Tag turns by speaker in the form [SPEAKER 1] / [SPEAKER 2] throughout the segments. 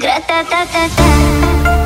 [SPEAKER 1] Gra-ta-ta-ta-ta.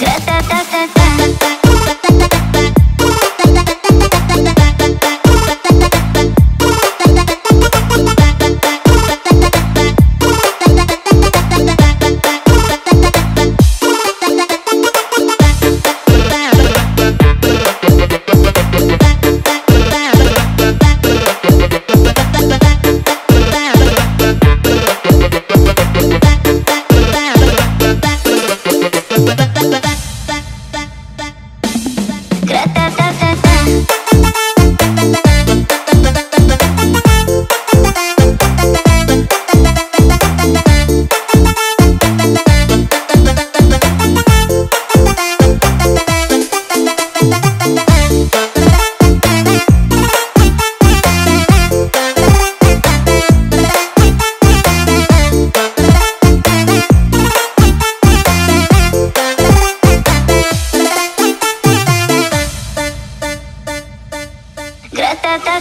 [SPEAKER 1] da da da da da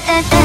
[SPEAKER 1] uh, uh.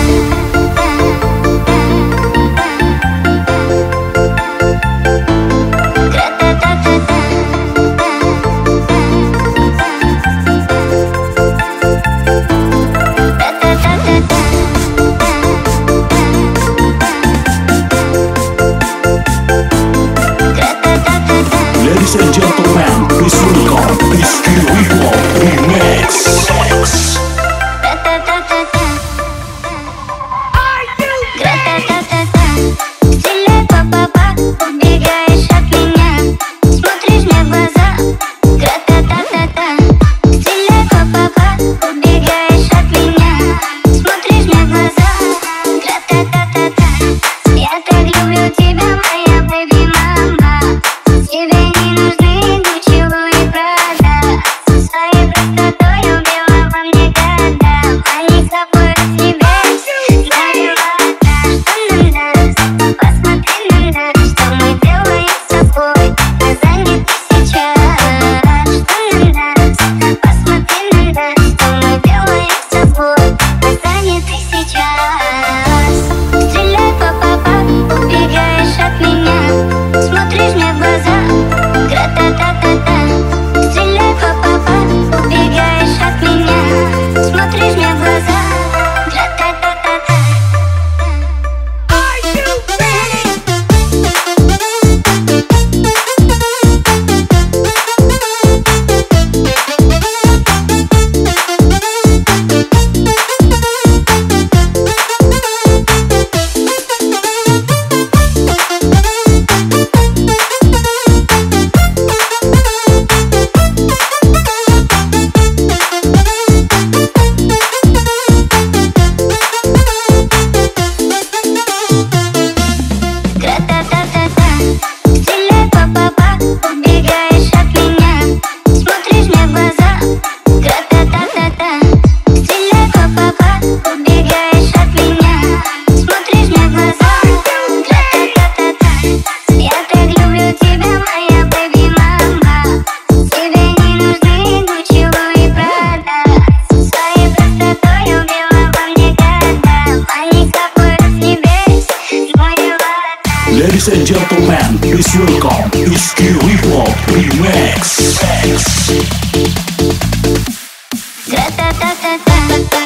[SPEAKER 1] Remix. Tra-ta-ta-ta-ta.